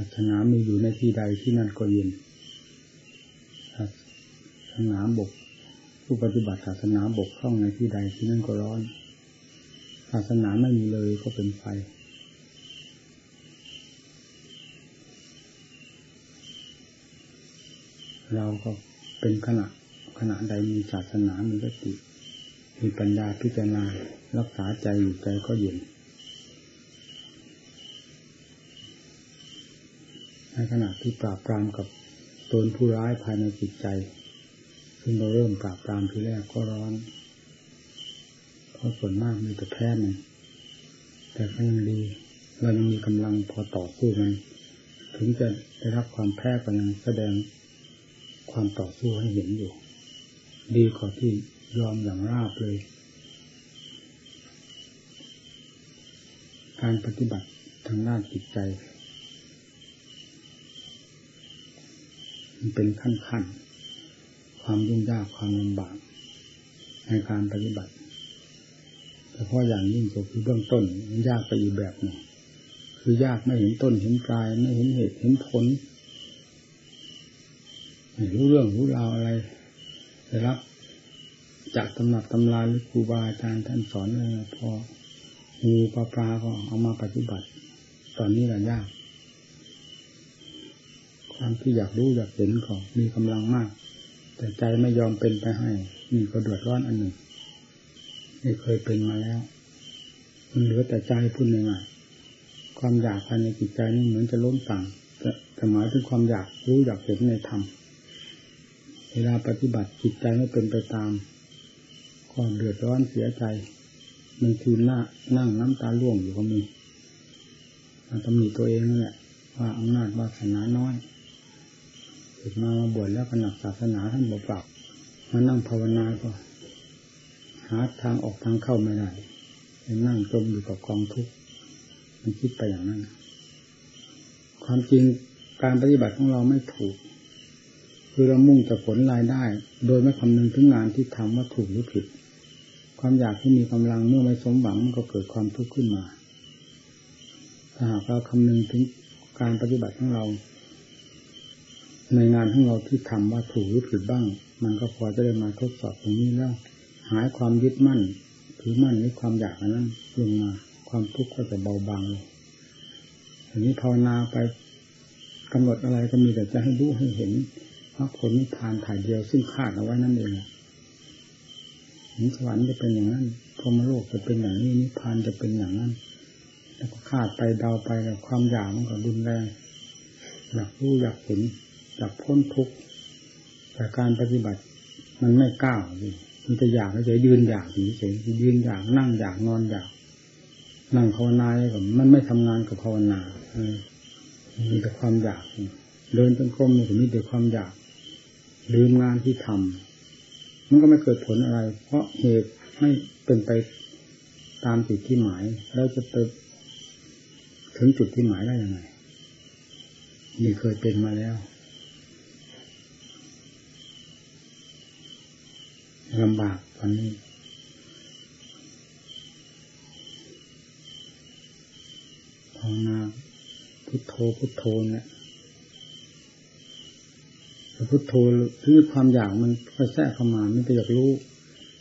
ศาสนามีอยู่ในที่ใดที่นั่นก็เย็นศาสนาบก ผู้ปฏิบัติศาสนาบกพร่องในที่ใดที่นั่นก็ร้อน ศาสนาไม่มีเลยก็เป็นไฟเราก็เป็นขณะขณะใดมีศาสนามีสติมีปัญญาพิจารณารักษาใจอยู่ใจก็เย็น ในขณะที่ปราบปรามกับตนผู้ร้ายภายในจิตใจ ซึ่งเราเริ่มปราบปรามทีแรกก็ร้อน เพราะส่วนมากมีแต่แพ้มันแต่ก็ยังดีเรายังมีกำลังพอต่อสู้มัน ถึงจะได้รับความแพ้ก็ยังแสดงความต่อสู้ให้เห็นอยู่ ดีกว่าที่ยอมอย่างราบเลย การปฏิบัติทางด้านจิตใจ มันเป็นขั้นขั้นความยุ่งยากความลำบากในการปฏิบัติแต่เพราะอย่างยิ่งก็คือเบื้องต้นมันยากไปอีกแบบหนึ่งคือยากไม่เห็นต้นเห็นปลายไม่เห็นเหตุเห็นผลไม่รู้เรื่องรู้ราวอะไรได้รับจากตำรับตำราหรือครูบาอาจารย์ท่านสอนอะไรพองูปลาปลาก็เอามาปฏิบัติ ตอนนี้แหละยาก ความที่อยากรู้อยากเห็นก็มีกำลังมาก แต่ใจไม่ยอมเป็นไปให้มีก็เดือดร้อนอันหนึ่งนี่เคยเป็นมาแล้ว มันเหลือแต่ใจพูดง่ายๆความอยากภายในจิตใจนี่เหมือนจะล้มต่างแต่หมายถึงความอยากรู้อยากเห็นในธรรมเวลาปฏิบัติจิตใจไม่เป็นไปตามก็เดือดร้อนเสียใจมันทีหน้านั่งน้ำตาล่วงอยู่ก็มีมันตำหนิตัวเองนั่นแหละว่าอำนาจวาสนาน้อย ถึงมามาบวชแล้วขนับศาสนาท่านบอกปรับมานั่งภาวนาก็หาทางออกทางเข้าไม่ได้นั่งจมอยู่กับกองทุกข์มันคิดไปอย่างนั้น ความจริงการปฏิบัติของเราไม่ถูก คือเรามุ่งแต่ผลรายได้ โดยไม่คำนึงถึงงานที่ทำว่าถูกหรือผิด ความอยากที่มีกำลังเมื่อไม่สมหวังก็เกิดความทุกข์ขึ้นมาถ้าหากเราคำนึงถึงการปฏิบัติของเรา ในงานของเราที่ทำว่าถูกหรือผิดบ้าง มันก็พอจะได้มาทดสอบตรงนี้แล้ว หายความยึดมั่นถือมั่นในความอยากนั้นลงมาความทุกข์ก็จะเบาบางลงทีนี้ภาวนาไปกำหนดอะไรก็มีแต่จะให้รู้ให้เห็นมรรคผลนิพพานถ่ายเดียวซึ่งคาดเอาไว้นั่นเองนิสวรรค์จะเป็นอย่างนั้นพรมโลกจะเป็นอย่างนี้นิพพานจะเป็นอย่างนั้น แล้วก็คาดไปเดาไปกับความอยากมันก็รุนแรงอยากรู้อยากเห็น อยากพ้นทุกข์แต่การปฏิบัติมันไม่ก้าวมันจะอยากเฉยยืนอยากเฉยยืนอยากนั่งอยากนอนอยาก นั่งภาวนากับมันไม่ทำงานกับภาวนาอมีแต่ความอยาก เดินจนกรมมีแต่มีแต่ความอยาก ลืมงานที่ทำมันก็ไม่เกิดผลอะไร เพราะเหตุไม่เป็นไปตามจุดที่หมายแล้วจะไปถึงจุดที่หมายได้ยังไงนี่เคยเป็นมาแล้ว ลำบากตอนนี้ ภาวนาพุทโธพุทโธเนี่ยพุทโธคือความอยากมันค่อยแทรกเข้ามามันไปอยากรู้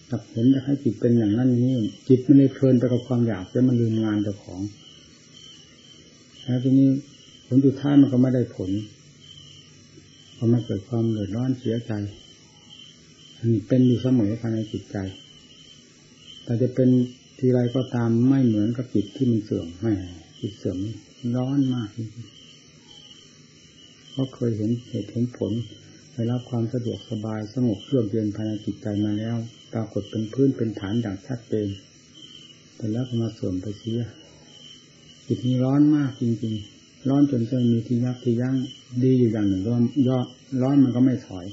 อยากเห็นอยากให้จิตเป็นอย่างนั้นนี้ จิตมันเลยเพลินไปกับความอยากแล้วมันลืมงานเจ้าของแล้วทีนี้ผลสุดท้ายมันก็ไม่ได้ผลเพราะมันเกิดความเดือดร้อนเสียใจ อันนี้เป็นอยู่เสมอภายในจิตใจ แต่จะเป็นทีไรก็ตามไม่เหมือนกับจิตที่มันเสื่อมไม่จิตเสื่อมร้อนมากจริงเพราะเคยเห็นเหตุเห็นผลได้รับความสะดวกสบายสงบเยือกเย็นภายในจิตใจมาแล้ว ปรากฏเป็นพื้นเป็นฐานอย่างชัดเจนแต่แล้วก็มาเสื่อมไปเสียจิตนี้ร้อนมากจริงๆ ร้อนจนจะมีที่ยักที่ยั้งดีอยู่อย่างหนึ่งก็ย่อร้อนมันก็ไม่ถอย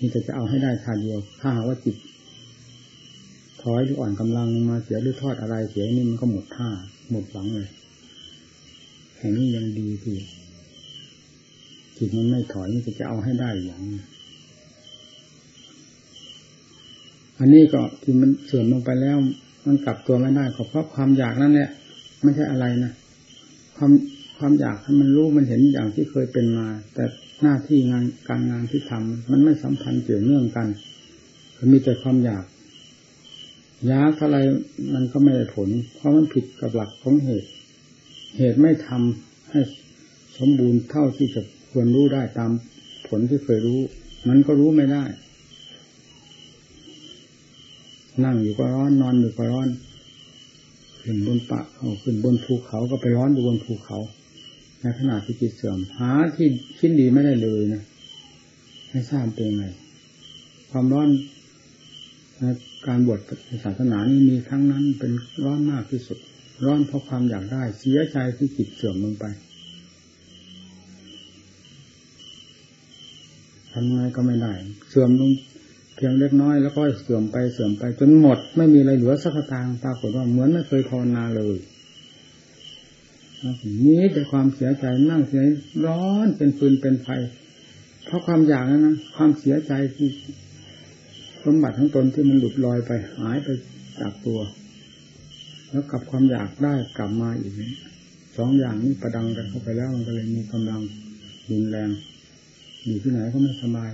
นี่แต่จะเอาให้ได้ทาเดียว ถ้าหากว่าจิตถอยหรืออ่อนกำลังมาเสียหรือทอดอะไรเสียนี่มันก็หมดท่าหมดหวังเลยแห่งนี้ยังดีที่จิตมันไม่ถอยนี่จะจะเอาให้ได้อย่างอันนี้ก็ที่มันเสื่อมลงไปแล้ว มันกลับตัวไม่ได้ก็เพราะความอยากนั่นแหละไม่ใช่อะไรนะความความอยากให้มันรู้มันเห็นอย่างที่เคยเป็นมา แต่ หน้าที่งานการงานที่ทำมันไม่สัมพันธ์เกี่ยวเนื่องกันมีแต่ความอยากยากเท่าไรมันก็ไม่ได้ผล เพราะมันผิดกับหลักของเหตุ เหตุไม่ทำให้สมบูรณ์เท่าที่จะควรรู้ได้ตามผลที่เคยรู้ มันก็รู้ไม่ได้ นั่งอยู่ก็ร้อนนอนอยู่ก็ร้อน ขึ้นบนปะเขาขึ้นบนภูเขาก็ไปร้อนอยู่บนภูเขา ในขณะที่จิตเสื่อมหาที่ชิ้นดีไม่ได้เลยนะไม่ทราบเป็นไงความร้อนการบวชศาสนานี้มีครั้งนั้นเป็นร้อนมากที่สุด ร้อนเพราะความอยากได้เสียใจที่จิตเสื่อมลงไปทำไงก็ไม่ได้ เสื่อมลงเพียงเล็กน้อยแล้วก็เสื่อมไปเสื่อมไปจนหมด ไม่มีอะไรเหลือสักตางปรากฏว่าเหมือนไม่เคยภาวนาเลย นี้แต่ความเสียใจนั่งเสียร้อนเป็นฟืนเป็นไฟ เพราะความอยากนั้นนะความเสียใจที่สมบัติของตนที่มันหลุดลอยไปหายไปจากตัว แล้วกับความอยากได้กลับมาอีกสองอย่างนี้ประดังกันเข้าไปแล้วมันก็เลยมีกำลังรุนแรงอยู่ที่ไหนก็ไม่สบาย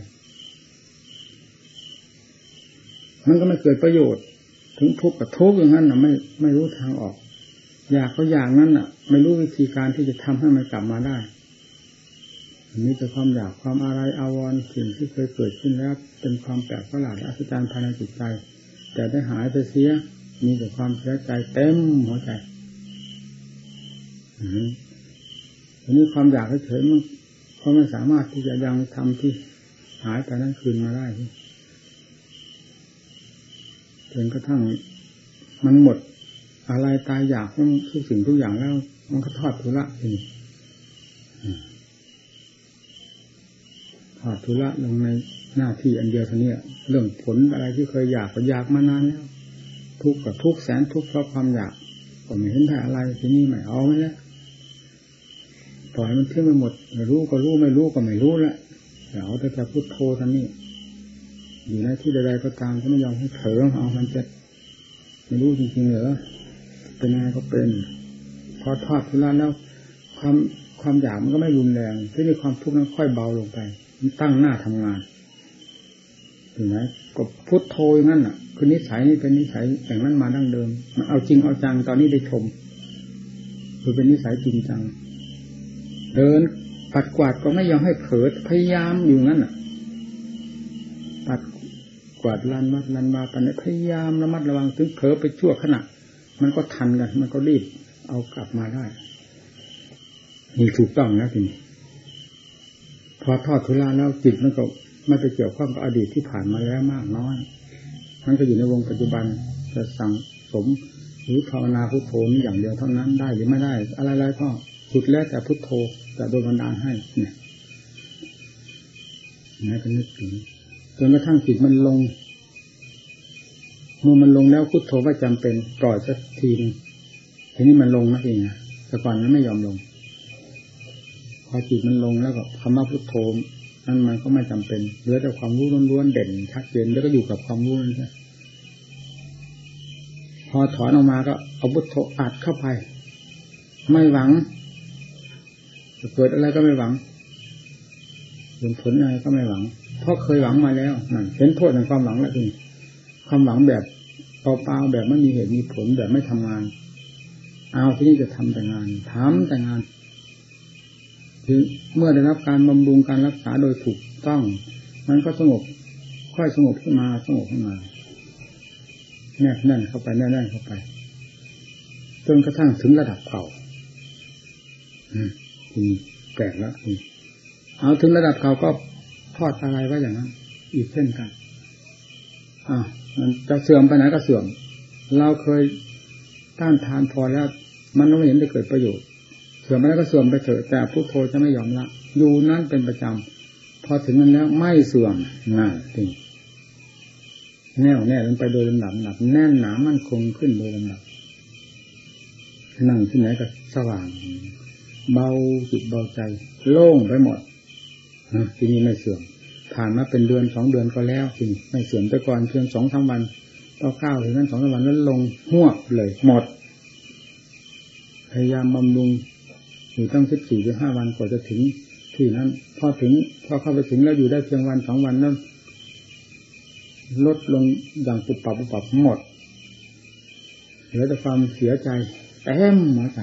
มันก็ไม่เกิดประโยชน์ ถึงทุกข์กับทุกข์อย่างนั้นนะไม่ไม่รู้ทางออก อยากก็อย่างนั้นน่ะ ไม่รู้วิธีการที่จะทำให้มันกลับมาได้มีแต่ความอยากความอะไรอาวรสิ่งที่เคยเกิดขึ้นแล้ว เป็นความแปลกประหลาดอัศจรรย์ภายในจิตใจ แต่ได้หายไปเสีย มีแต่ความเสียใจเต็มหัวใจอันนี้ความอยากเฉยมันเขาไม่สามารถที่จะยังทำที่หายไปนั้นคืนมาได้จนกระทั่งมันหมด อะไรตายอยากทุกสิ่งทุกอย่างแล้ว มันก็ทอดทุระทีทอดทุระลงในหน้าที่อันเดียวเท่านี้เรื่องผลอะไรที่เคยอยากก็อยากมานานแล้วทุกข์กับทุกแสนทุกข์เพราะความอยากก็ไม่เห็นได้อะไรทีนี้ไม่เอาไม่แล้วปล่อยมันเที่ยงไปหมดไม่รู้ก็รู้ไม่รู้ก็ไม่รู้ละเอาแต่จะพุทโธท่านนี้อยู่ในที่ใดๆก็ตามก็ไม่ยอมให้เถอเอามันจะไม่รู้จริงๆเหรอ เป็นยังไงก็เป็น พอทอดทุละแล้วความความอยากมันก็ไม่รุนแรงที่นี่ความทุกข์นั้นค่อยเบาลงไป มันตั้งหน้าทำงานเห็นไหมก็พุทโธนั่นอะ คือนิสัยนี่เป็นนิสัยอย่างนั้นมาดั้งเดิมมันเอาจริงเอาจังตอนนี้ได้ชม คือเป็นนิสัยจริงจัง เดินปัดกวาดก็ไม่ยอมให้เผลอพยายามอยู่นั่นอะ ปัดกวาดลานมัดลานมาตอนนี้พยายามระมัดระวังถึงเผลอไปชั่วขณะ มันก็ทันกัน มันก็รีบเอากลับมาได้ นี่ถูกต้องนะทีนี้พอทอดทุลาแล้วจิตมันก็ไม่ไปเกี่ยวข้องกับอดีตที่ผ่านมาแล้วมากน้อยมันก็อยู่ในวงปัจจุบันจะสั่งสมหรือภาวนาพุทโธนี้อย่างเดียวเท่านั้นได้หรือไม่ได้ อะไรๆก็สุดแล้วแต่พุทโธจะโดนบันดาลให้ เนี่ยนี่ก็นึกถึงจนกระทั่งจิตมันลง มื่อมันลงแล้วพุทโธไม่จำเป็นปล่อยสักทีนึงทีนี้มันลงนะเองนะแต่ก่อนมันไม่ยอมลง พอจิตมันลงแล้วก็คำว่าพุทโธนั่นมันก็ไม่จำเป็นเหลือแต่ความรู้ล้วนๆเด่นชัดเจนแล้วก็อยู่กับความรู้นั่นแหละพอถอนออกมาก็เอาพุทโธอัดเข้าไป ไม่หวังจะเกิดอะไรก็ไม่หวังผลผลอะไรก็ไม่หวัง เพราะเคยหวังมาแล้วนั่นเห็นโทษในความหวังแล้วจริงความหวังแบบ เปล่าๆแบบไม่มีเหตุมีผลแบบไม่ทำงาน เอาที่นี่จะทำแต่งานทำแต่งานคือเมื่อได้รับการบำรุงการรักษาโดยถูกต้อง มันก็สงบค่อยสงบขึ้นมาสงบขึ้นมาแน่นแน่นเข้าไปแน่นแน่นเข้าไปจนกระทั่งถึงระดับเก่าคุณแปลกแล้วคุณเอาถึงระดับเก่าก็ทอดอะไรไว้อย่างนั้นอีกเช่นกัน อ่ามันจะเสื่อมไปไหนก็เสื่อม เราเคยต้านทานพอแล้ว มันไม่เห็นได้เกิดประโยชน์ เสื่อมไปแล้วก็เสื่อมไปเถอะแต่พุทโธจะไม่ยอมละอยู่นั้นเป็นประจำพอถึงนั้นแล้วไม่เสื่อมง่ายจริงแน่วแน่ลงไปโดยลำดับหนักแน่นหนามั่นคงขึ้นโดยลำดับนั่งที่ไหนก็สว่าง เบาจิตเบาใจ โล่งไปหมดทีนี้ไม่เสื่อม ผ่านมาเป็นเดือนสองเดือนก็แล้วทีนี้ไม่เสื่อมแต่ก่อนเพียงสองสามวันต่อเก้าถึงนั้นสองสามวันแล้วลงหวบเลยหมด พยายามบำรุงอยู่ตั้งสิบสี่หรือห้าวันกว่าจะถึงที่นั้น พอถึงพอเข้าไปถึงแล้วอยู่ได้เพียงวันสองวันนั้นลดลงอย่างปุบปับปุบปับหมดเหลือแต่ความเสียใจแต้มหัวใจ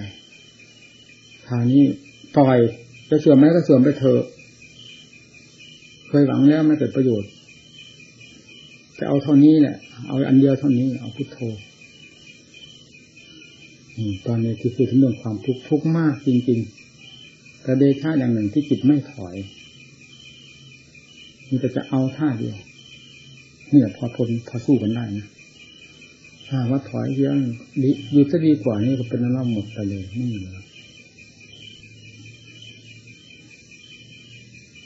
คราวนี้ปล่อยจะเสื่อมไหมก็เสื่อมไปเถอะ เคยหวังแล้วไม่เกิดประโยชน์จะเอาเท่านี้แหละเอาอันเดียวเท่านี้ เอาพุทโธตอนนี้ที่คือถึงเรื่องความทุกข์ทุกข์มากจริงๆกระเดชาอย่างหนึ่งที่จิตไม่ถอยมันจะจะเอาท่าเดียวเนี่ยพอทนพอสู้กันได้นะถ้าว่าถอยเยอะดีอยู่จะดีกว่านี่ก็เป็นน้ำหมดไปเลยไม่เหลือ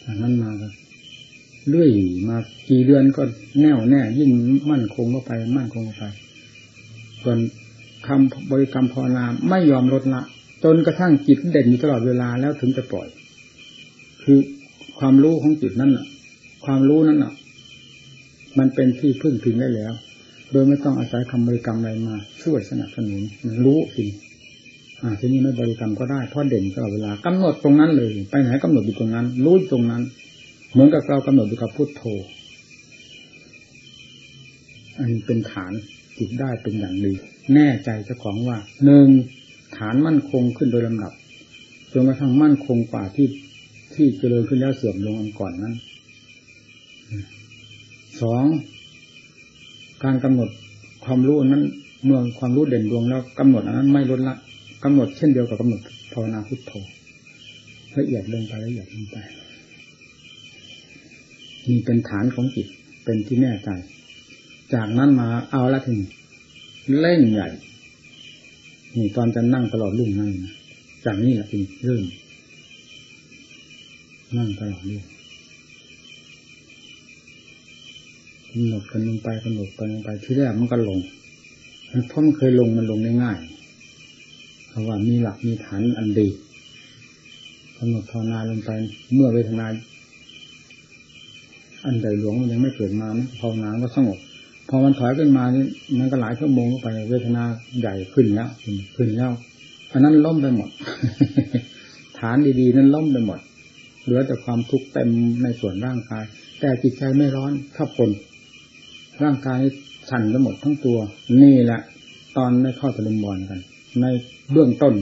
อันนั้นมาก็ เรื่อยมากี่เดือนก็แน่วแน่ ยิ่งมั่นคงเข้าไป มั่นคงเข้าไปส่วนคำบริกรรมภาวนาไม่ยอมลดละ จนกระทั่งจิตเด่นอยู่ตลอดเวลาแล้วถึงจะปล่อย คือความรู้ของจิตนั้นน่ะ ความรู้นั้นน่ะ มันเป็นที่พึ่งพิงได้แล้ว โดยไม่ต้องอาศัยคำบริกรรมอะไรมาช่วยสนับสนุนมันรู้จริงอ่าทีนี้ไม่บริกรรมก็ได้เพราะเด่นตลอดเวลากำหนดตรงนั้นเลย ไปไหนกำหนดอยู่ตรงนั้น รู้ตรงนั้น เหมือนกับเรากำหนดอยู่กับพุทโธ อันเป็นฐานจิตได้เป็นอย่างดี แน่ใจเจ้าของว่าหนึ่งฐานมั่นคงขึ้นโดยลำดับจนกระทั่งมั่นคงกว่าที่ที่เจริญขึ้นแล้วเสื่อมลงอันก่อนนั้นสองการกำหนดความรู้นั้น เมื่อความรู้เด่นดวงแล้วกำหนดอันนั้นไม่ลดละกำหนดเช่นเดียวกับกำหนดภาวนาพุทโธละเอียดลงไปละเอียดลงไป นี่เป็นฐานของจิตเป็นที่แน่ใจ จากนั้นมาเอาละถึงเล่นใหญ่ นี่ตอนจะนั่งตลอดรุ่งนั่งนะจากนี้แหละจึงเริ่มนั่งตลอดรุ่งกำหนดกันลงไปกำหนดกันลงไปที่แรกมันก็ลงมันเพราะมันเคยลงมันลงได้ง่าย เพราะว่ามีหลักมีฐานอันดีกำหนดภาวนาลงไปเมื่อเวทนา อันใดหลวงมันยังไม่เกิดมาภาวนาก็สงบพอมันถอยขึ้นมานี่มันก็หลายชั่วโมงไปเวทนาใหญ่ขึ้นแล้วขึ้นแล้วอันนั้นล้มไปหมด ฐานดีๆ นั้นล้มไปหมดเหลือแต่ความทุกข์เต็มในส่วนร่างกาย แต่จิตใจไม่ร้อนถ้าผลร่างกายสั่นไปหมดทั้งตัว นี่แหละ ตอนไม่เข้าตะลุมบอลกัน ในเบื้องต้น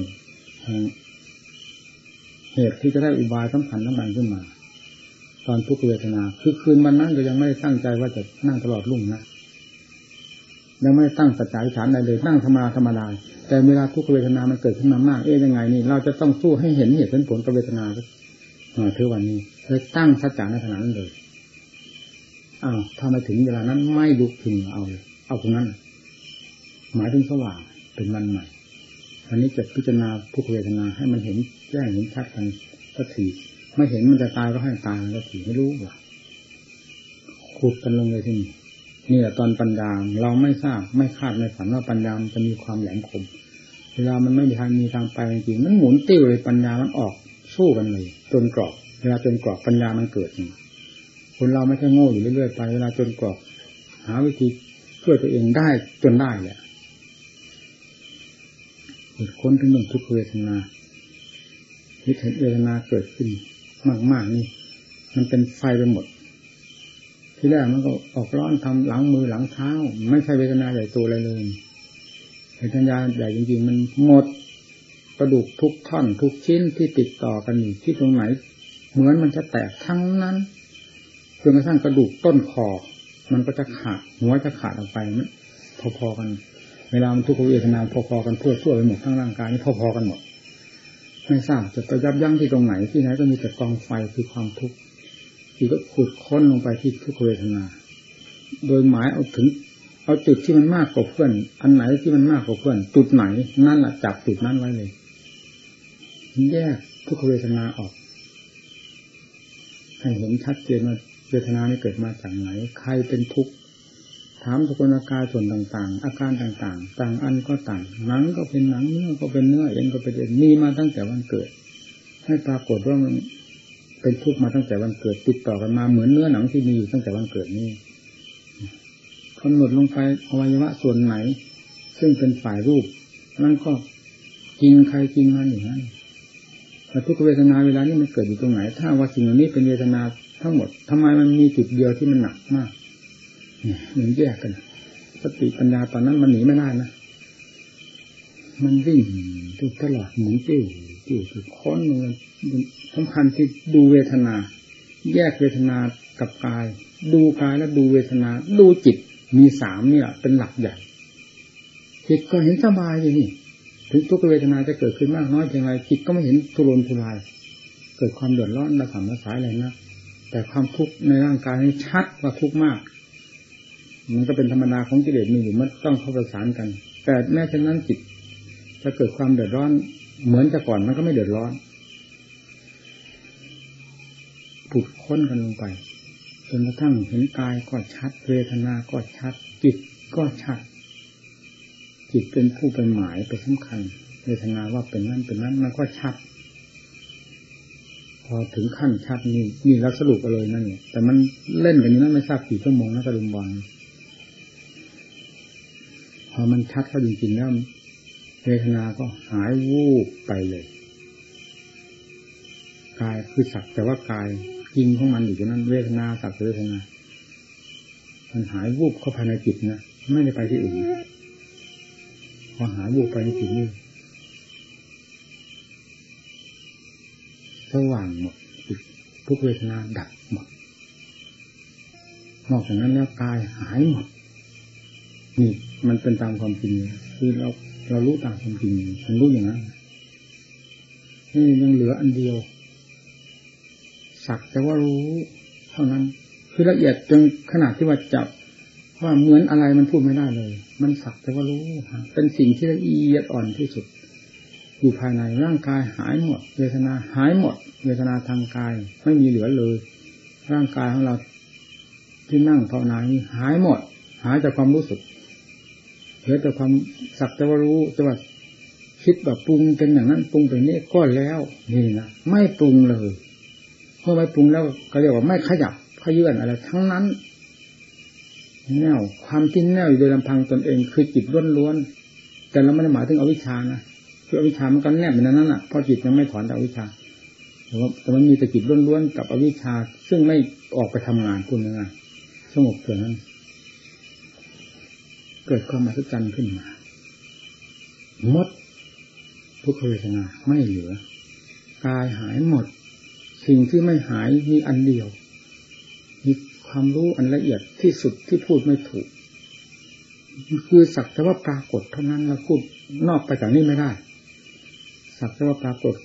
เหตุที่จะได้อุบายสำคัญสำคัญขึ้นมา ตอนทุกเวทนา คือคืนวันนั้นก็ยังไม่ได้ตั้งใจว่าจะนั่งตลอดรุ่งนะยังไม่ตั้งสัจจะฐานใดเลยนั่งธรรมดาธรรมดาแต่เวลาทุกเวทนามันเกิดขึ้นมามากเอ๊ยยังไงนี่ เราจะต้องสู้ให้เห็นเหตุผลผลกับเวทนาเท่าวันนี้เลยตั้งสัจจะในขณะนั้นเลยอ้าวถ้ามาถึงเวลานั้นไม่ลุกขึ้นเอาเอาตรงนั้น หมายถึงสว่างเป็นวันใหม่อันนี้จะพิจารณาทุกเวทนาให้มันเห็นแจ้งเห็นชัดกันสักที ไม่เห็นมันจะตายก็ให้ตายสักทีไม่รู้ว่าขุดกันลงเลยที่นี่นี่แหละตอนปัญญาเราไม่ทราบไม่คาดไม่ฝันว่าปัญญามันจะมีความแหลมคมเวลามันไม่มีทางมีทางไปจริงมันหมุนติ้วเลยปัญญามันออกสู้กันเลยจนกรอบ เวลาจนกรอบปัญญามันเกิดคนเราไม่ใช่โง่อยู่เรื่อยๆไปเวลาจนกรอบหาวิธีช่วยตัวเองได้จนได้แหละหตุค้นถึงหนึ่งทุกเวทนาวิถีเวทนาเกิดขึ้น มากๆนี่มันเป็นไฟไปหมด ที่แรกมันก็ออกร้อนทำหลังมือหลังเท้า ไม่ใช่เวทนาใหญ่ตัวอะไรเลยเวทนาใหญ่จริงๆมันหมดกระดูกทุกท่อนทุกชิ้นที่ติดต่อกันอยู่ที่ตรงไหน เหมือนมันจะแตกทั้งนั้นจนกระทั่งกระดูกต้นคอมันก็จะขาดหัวจะขาดออกไปมันพอๆกัน เวลามันทุกขเวทนาพอๆกันทั่วทั่วไปหมดทั้งร่างกายนี่พอๆกันหมด ไม่ทราบจะไปยับยั้งที่ตรงไหนที่ไหนก็มีแต่กองไฟคือความทุกข์ที่ก็ขุดค้นลงไปที่ทุกเวทนา โดยหมายเอาถึง เอาจุดที่มันมากกว่าเพื่อน อันไหนที่มันมากกว่าเพื่อนจุดไหนนั่นแหละจับจุดนั้นไว้เลยแยกทุกเวทนาออกให้เห็นชัดเจนว่าเวทนานี้เกิดมาจากไหน ใครเป็นทุกข์ ถามสกุลอาการส่วนต่าง ๆ อาการต่างๆ ต่างอันก็ต่าง หนังก็เป็นหนังเนื้อก็เป็นเนื้อเอ็นก็เป็นเอ็นมีมาตั้งแต่วันเกิด ให้ปรากฏว่ามันเป็นทุกข์มาตั้งแต่วันเกิด ติดต่อกันมาเหมือนเนื้อหนังที่มีอยู่ตั้งแต่วันเกิดนี้กำหนดลงไปอวัยวะส่วนไหน ซึ่งเป็นฝ่ายรูปนั่นก็จริงใครจริงมันอย่างนั้นทุกเวทนาเวลานี้มันเกิดอยู่ตรงไหน ถ้าว่าสิ่งเหล่านี้เป็นเวทนาทั้งหมดทำไมมันมีจุดเดียวที่มันหนักมาก มันแยกกัน สติปัญญาตอนนั้นมันหนีไม่ได้นะ มันวิ่งทุกตลอดหมุนจิ้วจิ้วคือค้อนมันสำคัญที่ดูเวทนา แยกเวทนากับกาย ดูกายแล้วดูเวทนา ดูจิตมีสามเนี่ย เป็นหลักใหญ่จิตก็เห็นสบายอยู่นี่ ถึงทุกเวทนาจะเกิดขึ้นมากน้อยเพียงไรจิตก็ไม่เห็นทุรนทุราย เกิดความเดือดร้อนระสำระสายอะไรนะแต่ความทุกข์ในร่างกายนี้ชัดว่าทุกข์มาก มันก็เป็นธรรมดาของกิเลสมีอยู่มันต้องเข้าประสานกัน แต่แม้เช่นนั้นจิตจะเกิดความเดือดร้อน เหมือนแต่ก่อนมันก็ไม่เดือดร้อนปุดค้นกันลงไปจนกระทั่งเห็นกายก็ชัด เวทนาก็ชัด จิตก็ชัด จิตเป็นผู้เป็นหมายเป็นสำคัญ เวทนาว่าเป็นนั่นเป็นนั้นมันก็ชัด พอถึงขั้นชัดนี่นี่เราสรุปกันเลยนั่นเนี่ยแต่มันเล่นกันอยู่นั้นไม่ทราบกี่ชั่วโมงนะตะลุมบอล พอมันชัดเข้าจริงๆแล้วเวทนาก็หายวูบไปเลยกายคือสักแต่ว่ากายจริงของมันอยู่ตรงนั้น เวทนาสักเวทนามันหายวูบเข้าภายในจิตนะไม่ได้ไปที่อื่นพอหายวูบไปในจิตนี่สว่างหมดทุกเวทนาดับหมดนอกจากนั้นแล้วกายหายหมด นี่มันเป็นตามความจริงคือเราเรารู้ตามความจริงมันรู้อย่างนั้นนี่ยังเหลืออันเดียว สักแต่ว่ารู้เท่านั้น คือละเอียดจนขนาดที่ว่าจับว่าเหมือนอะไรมันพูดไม่ได้เลย มันสักแต่ว่ารู้เป็นสิ่งที่ละเอียดอ่อนที่สุด อยู่ภายในร่างกายหายหมด เวทนาหายหมด เวทนาทางกายไม่มีเหลือเลย ร่างกายของเราที่นั่งภาวนานี้หายหมด หายจากความรู้สึก เหลือแต่ความสักแต่ว่ารู้แต่ว่าคิดแบบปรุงเป็นอย่างนั้นปรุงเป็นนี้ก็แล้วนี่นะไม่ปรุงเลยเพราะไม่ปรุงแล้วก็เรียกว่าไม่ขยับขยื่นอะไร ทั้งนั้นแนวความที่แนวอยู่โดยลำพังตนเองคือจิตล้วนๆแต่เราไม่ได้หมายถึงอวิชานะคืออวิชามันก็แนบอยู่ในนั้นอะเพราะจิตยังไม่ถอนจากอวิชาแต่ว่าแต่มันมีแต่จิตล้วนๆกับอวิชา ซึ่งไม่ออกไปทำงานคุณนะสงบเท่านั้น เกิดความมหัศจรรย์ขึ้นมาหมดทุกเวทนาไม่เหลือกายหายหมด สิ่งที่ไม่หายมีอันเดียวมีความรู้อันละเอียดที่สุดที่พูดไม่ถูก คือสักแต่ว่าปรากฏเท่านั้นเราพูดนอกไปจากนี้ไม่ได้ สักแต่ว่าปรากฏ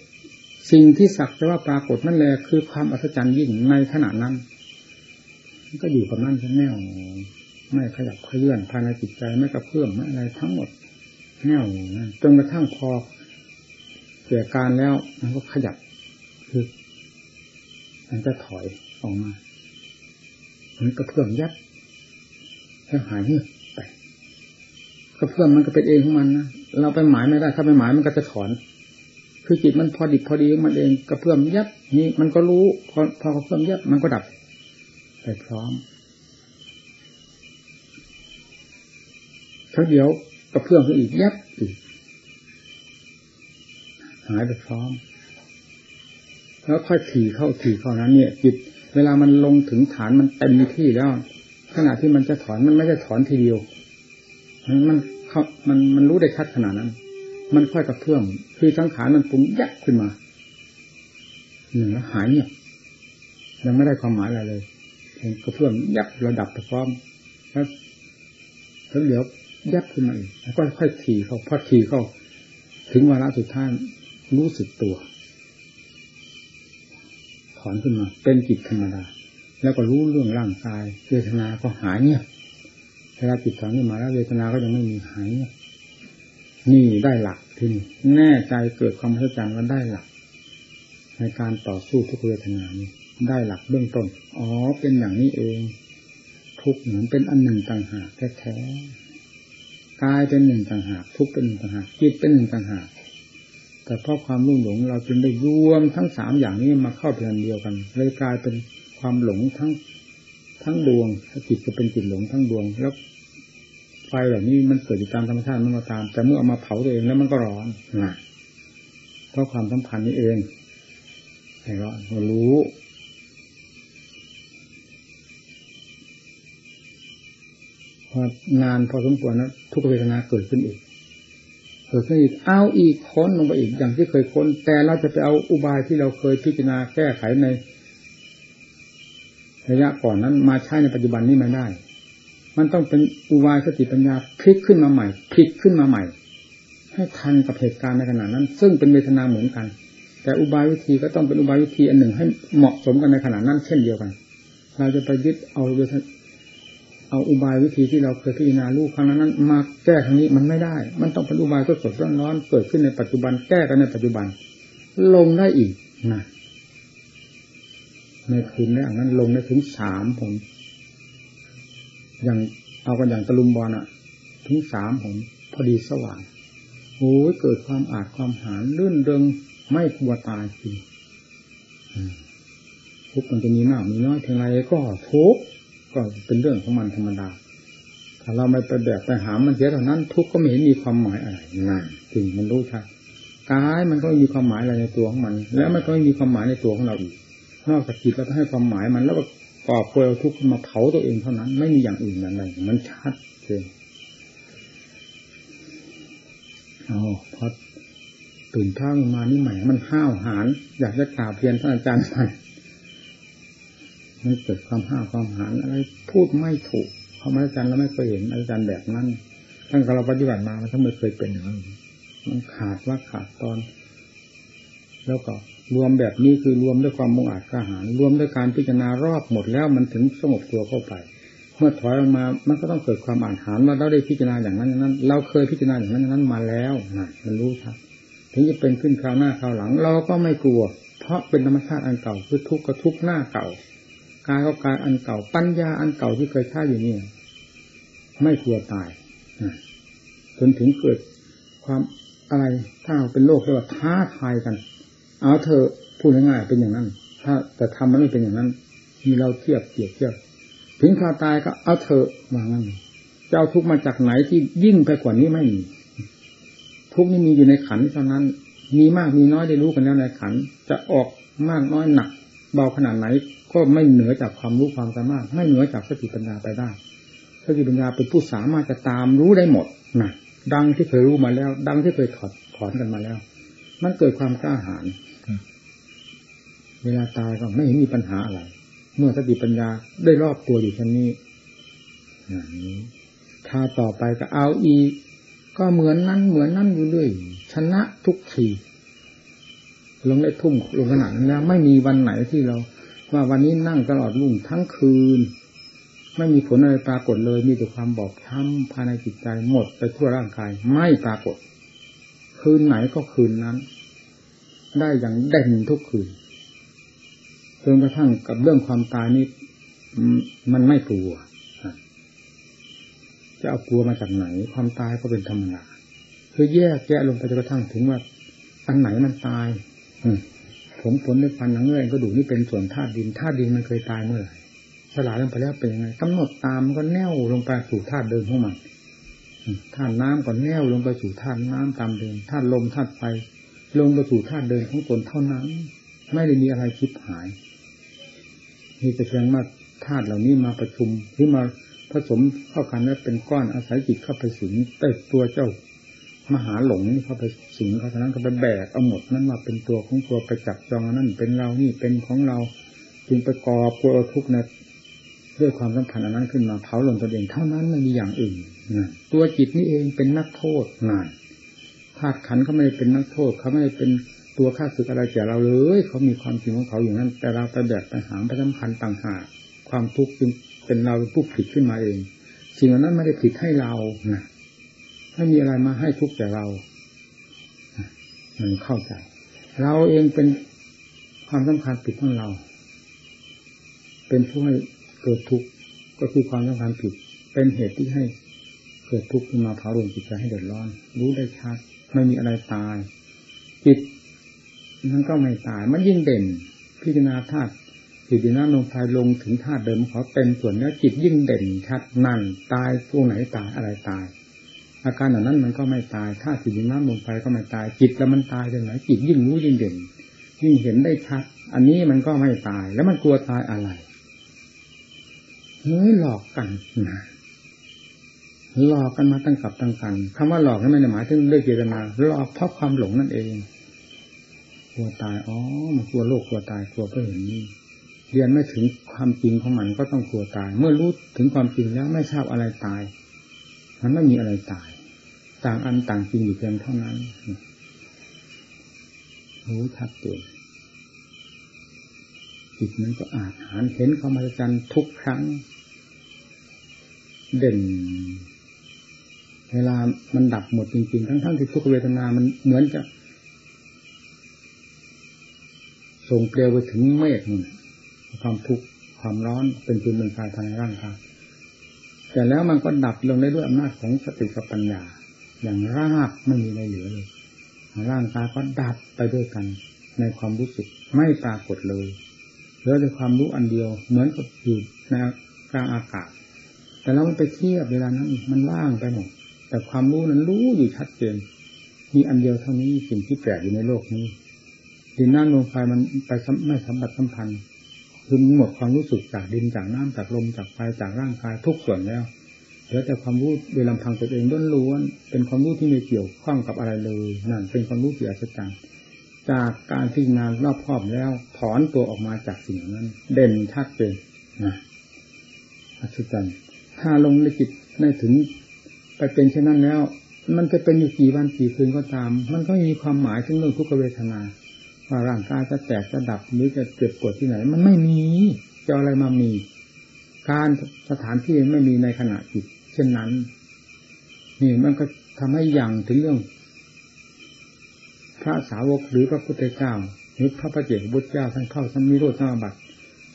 สิ่งที่สักแต่ว่าปรากฏนั่นแหละคือความอัศจรรย์ยิ่งในขณะนั้นก็อยู่กับนั่นแน่ว ไม่ขยับขยื่นภายในจิตใจไม่กระเพื่อมไม่อะไรทั้งหมดแน่วจนกระทั่งพอเกิดการแล้วมันก็ขยับคือมันจะถอยออกมามันกระเพื่อมยัดแล้วหายเงียบไปกระเพื่อมมันก็เป็นเองของมันนะเราไปหมายไม่ได้ ถ้าไปหมายมันก็จะถอน คือจิตมันพอดิบพอดีมันเองกระเพื่อมยับนี่มันก็รู้พอพอกระเพื่อมยับมันก็ดับไปพร้อม ทั้งเดียวกระเพื่อมขึ้นอีกยับอีกหายไปพร้อม แล้วค่อยถี่เข้าถี่เข้านั้น เนี่ย จิต เวลามันลงถึงฐานมันเต็มที่แล้ว ขณะที่มันจะถอนมันไม่ได้ถอนทีเดียว มันเขามันมันรู้ได้ชัดขนาดนั้น มันค่อยกระเพื่อมคือทั้งฐานมันปรุงยับขึ้นมาหนึ่งแล้วหายเนี่ยยังไม่ได้ความหมายอะไรเลยกระเพื่อมยับระดับไปพร้อมแล้วแล้วเดี๋ยว ยับขึ้นมาอีกแล้วก็ค่อยขี่เข้าพอขี่เข้า ถึงวาระสุดท้ายรู้สึกตัว ถอนขึ้นมา เป็นจิตธรรมดา แล้วก็รู้เรื่องร่างกายเวทนา ก็หายเนี่ยเวลาจิตถอนขึ้นมาแล้วเวทนา ก็ยังไม่มีหายเนี่ยนี่ได้หลักที่นี่แน่ใจเกิดความเข้าใจว่าได้หลัก ในการต่อสู้ทุกเวทนานี้ได้หลักเบื้องต้น อ๋อ เป็นอย่างนี้เอง ทุกเหมือนเป็นอันหนึ่งต่างหากแท้ กายเป็นหนึ่งต่างหากทุกเป็นหนึ่งต่างหากจิตเป็นหนึ่งต่างหากแต่เพราะความรุ่งหลงเราจึงได้รวมทั้งสามอย่างนี้มาเข้าเป็นเดียวกันเลยกลายเป็นความหลงทั้งทั้งดวงจิตก็เป็นจิตหลงทั้งดวง แล้วไฟแบบนี้มันเกิดอยู่ตามธรรมชาติมันมาตาม แต่เมื่อเอามาเผาตัวเองแล้วมันก็ร้อนนะเพราะความสัมพันธ์นี้เองให้ร้อนรู้ พอนานพอสมควรนะทุกเวทนาเกิดขึ้นอีกเกิดขึ้นอีกเอาอีกค้นลงไปอีกอย่างที่เคยค้น แต่เราจะไปเอาอุบายที่เราเคยพิจารณาแก้ไขในระยะก่อนนั้นมาใช้ในปัจจุบันนี้ไม่ได้ มันต้องเป็นอุบายสติปัญญาพลิกขึ้นมาใหม่พลิกขึ้นมาใหม่ ให้ทันกับเหตุการณ์ในขณะนั้น ซึ่งเป็นเวทนาเหมือนกัน แต่อุบายวิธีก็ต้องเป็นอุบายวิธีอันหนึ่งให้เหมาะสมกันในขณะนั้นเช่นเดียวกัน เราจะไปยึดเอา เอาอุบายวิธีที่เราเคยพิจารณาลูกครั้งนั้นมาแก้ทางนี้มันไม่ได้ มันต้องเป็นอุบายสดสดร้อนๆเกิดขึ้นในปัจจุบันแก้กันในปัจจุบัน ลงได้อีกนะในคืนแรกนั้นลงได้ถึงสามผมอย่างเอากันอย่างตะลุมบอลอะถึงสามผมพอดีสว่างโอ้ยเกิดความอาจความหานลื่นเริงไม่กลัวตายจริงทุกมันจะมีมากมีน้อยเท่าไรก็ทุก ก็เป็นเรื่องของมันธรรมดา ถ้าเราไม่ไปแบกไปหามันเสียเท่านั้น ทุกก็ไม่เห็นมีความหมายอะไรนั่นจริงมันรู้ชัดกายมันก็ไม่มีความหมายอะไรในตัวของมัน แล้วมันก็ไม่มีความหมายในตัวของเราอีกนอกจากจิตเราต้องให้ความหมายมันแล้วก็ก่อเปลวทุกข์มาเผาตัวเองเท่านั้น ไม่มีอย่างอื่นอะไรมันชัดเจนอ๋อพอตื่นเช้ามานี่ใหม่มันห้าวหาญอยากจะกราบเพียนท่านอาจารย์มันมั มันเกิดความห้าความหานอะไรพูดไม่ถูกเพราะอาจารย์เราไม่เคยเห็นอาจารย์แบบนั้นตั้งแต่เราปฏิบัติมามันไม่เคยเป็นอย่างนั้นมันขาดว่าขาดตอน แล้วก็รวมแบบนี้คือรวมด้วยความมุ่งอาจกระหารรวมด้วยการพิจารณารอบหมดแล้วมันถึงสงบตัวเข้าไป เมื่อถอยออกมา มันก็ต้องเกิดความอ่านหานว่าเราได้พิจารณาอย่างนั้นอย่างนั้น เราเคยพิจารณาอย่างนั้นอย่างนั้นมาแล้วนะมันรู้ชัดถึงจะเป็นขึ้นคราวหน้าคราวหลัง เราก็ไม่กลัว เพราะเป็นธรรมชาติอันเก่าคือทุกข์ก็ทุกข์หน้าเก่าายก็กายอันเก่า ปัญญาอันเก่าที่เคยใช้อยู่นี่ ไม่กลัวตายจนถึงเกิดความอะไรถ้าเป็นโลกเรียกว่าท้าทายกัน เอาเธอพูดง่ายๆเป็นอย่างนั้น ถ้าแต่ทำมันไม่เป็นอย่างนั้น มีเราเทียบเทียบเทียบถึงข่าวตายก็เอาเธอวางั้นจะเอาทุกมาจากไหนที่ยิ่งไปกว่านี้ไม่มีทุกนี้มีอยู่ในขันเท่านั้น มีมากมีน้อยได้รู้กันแล้วในขัน จะออกมากน้อยหนัก เบาขนาดไหน ก็ไม่เหนือจากความรู้ความสามารถ ไม่เหนือจากสติปัญญาไปได้สติปัญญาเป็นผู้สามารถจะตามรู้ได้หมดนะดังที่เคยรู้มาแล้ว ดังที่เคยถอดถอนกันมาแล้ว มันเกิดความกล้าหาญเวลาตายก็ไม่เห็นมีปัญหาอะไร เมื่อสติปัญญาได้รอบตัวอยู่เช่นนี้นี้ถ้าต่อไปก็เอาอีกก็เหมือนนั้นเหมือนนั่นอยู่เรื่อยชนะทุกที ลงได้ทุ่มลงขนาดนั้นแล้วไม่มีวันไหนที่เรา ว่าวันนี้นั่งตลอดรุ่งทั้งคืน ไม่มีผลอะไรปรากฏเลย มีแต่ความบอบช้ำภายในจิตใจหมดไปทั่วร่างกาย ไม่ปรากฏ คืนไหนก็คืนนั้น ได้อย่างเด่นทุกคืนจนกระทั่งกับเรื่องความตายนี้มันไม่กลัวจะเอากลัวมาจากไหน ความตายก็เป็นธรรมดาคือแยกแยะลงไปจนกระทั่งถึงว่าอันไหนมันตาย ผมผลในฟันหนังเงื่อนก็ดูนี่เป็นส่วนธาตุดินธาตุดินมันเคยตายเมื่อไหร่สลายลงไปแล้วเป็นยังไงกำหนดตามก็แน่วลงไปสู่ธาตุเดิมของมันธาตุน้ำก็แน่วลงไปสู่ธาตุน้ำตามเดิมธาตุลมธาตุไฟลงไปสู่ธาตุเดิมของตนเท่านั้น ไม่ได้มีอะไรคิดหายมีแต่เพียงว่าธาตุเหล่านี้มาประชุมหรือมาผสมเข้ากันแล้วเป็นก้อนอาศัยจิตเข้าไปสิงเติตัวเจ้า มหาหลงนี่เขาไปสิงเขาฉะนั้นก็ไปแบกเอาหมดนั้นมาเป็นตัวของตัวไปจับจองนั่นเป็นเรานี่เป็นของเราจึงไปกอบกลัวทุกข์นะด้วยความสัมพันธ์อันนั้นขึ้นมาเผาหลงตัวเองเท่านั้นไม่มีอย่างอื่นนะตัวจิตนี่เองเป็นนักโทษนานธาตุขันเขาไม่ได้เป็นนักโทษเขาไม่ได้เป็นตัวฆ่าศึกอะไรแก่เราเลยเขามีความจริงของเขาอย่างนั้น แต่เราไปแบกไปหางไปสำคัญต่างหากความทุกข์จึงเป็นเราผู้ผิดขึ้นมาเองสิ่งนั้นไม่ได้ผิดให้เรานะ ไม่มีอะไรมาให้ทุกข์แต่เรามันเข้าใจ เราเองเป็นความสำคัญผิดของเรา เป็นผู้ให้เกิดทุกข์ก็คือความสำคัญผิด เป็นเหตุที่ให้เกิดทุกข์ขึ้นมาเผาลนจิตใจให้เดือดร้อน รู้ได้ชัดไม่มีอะไรตาย จิตนั้นก็ไม่ตาย มันยิ่งเด่น พิจารณาธาตุจิตน้ำลงไฟลงถึงธาตุเดิมเขาเต็มส่วนแล้จิตยิ่งเด่นชัดนั่นตายตรงไหนตายอะไรตาย อาการเหล่านั้นมันก็ไม่ตาย ถ้าจิตน้ำลงไปก็ไม่ตาย จิตแล้วมันตายไปไหนจิตยิ่งรู้ยิ่งเด่นยิ่งเห็นได้ชัด อันนี้มันก็ไม่ตาย แล้วมันกลัวตายอะไรเฮ้ยหลอกกันนะหลอกกันมาตั้งกับตั้งกันคำว่าหลอกนั้นไม่ได้หมายถึงด้วยเจตนาหลอกเพราะความหลงนั่นเองกลัวตายอ๋อมันกลัวโลกกลัวตายกลัวเพราะเห็นนี่เรียนไม่ถึงความจริงของมันก็ต้องกลัวตาย เมื่อรู้ถึงความจริงแล้วไม่ทราบอะไรตาย มันไม่มีอะไรตาย ต่างอันต่างจริงอยู่เพียงเท่านั้นรู้ชัดเจนจิตนั้นก็อาจหานเห็นความมหัศจรรย์ทุกครั้ง เด่น เวลามันดับหมดจริงๆ ทั้งๆที่ทุกเวทนามันเหมือนจะส่งเปลวไปถึงเมฆความทุกข์ความร้อนเป็นจุนเป็นไฟทางร่างกาย แต่แล้วมันก็ดับลงได้ด้วยอำนาจของสติกับปัญญา อย่างราบไม่มีอะไรเหลือเลยร่างกายก็ดับไปด้วยกัน ในความรู้สึกไม่ปรากฏเลยเหลือแต่ความรู้อันเดียว เหมือนกับอยู่ในกลางอากาศ แต่แล้วมันไปเทียบเวลานั้นมันว่างไปหมดแต่ความรู้นั้นรู้อยู่ชัดเจนมีอันเดียวเท่านี้สิ่งที่แปลกอยู่ในโลกนี้ดินน้ำลมไฟมันไปไม่สัมผัสสัมพันธ์ คือหมดความรู้สึกจากดินจากน้ำจากลมจากไฟจากร่างกายทุกส่วนแล้วเหลือแต่ความรู้โดยลำพังตัวเองล้วนๆเป็นความรู้ที่ไม่เกี่ยวข้องกับอะไรเลยนั่นเป็นความรู้ที่อัศจรรย์จากการพิจารณารอบครอบแล้ว ถอนตัวออกมาจากสิ่งนั้น เด่นชัดเจนนะอัศจรรย์ถ้าลงในจิตในถึงไปเป็นเช่นนั้นแล้ว มันจะเป็นอยู่กี่วันกี่คืนก็ตาม มันก็มีความหมายถึงเรื่องทุกขเวทนา ว่าร่างกายจะแตกจะดับหรือจะเจ็บปวดที่ไหน มันไม่มีจะอะไรมามี การสถานที่ไม่มีในขณะจิตเช่นนั้น นี่มันก็ทำให้ยังถึงเรื่อง พระสาวกหรือพระพุทธเจ้าหรือพระประเจกบุตรเจ้าท่านเข้าท่านมีโรธสมาบัติ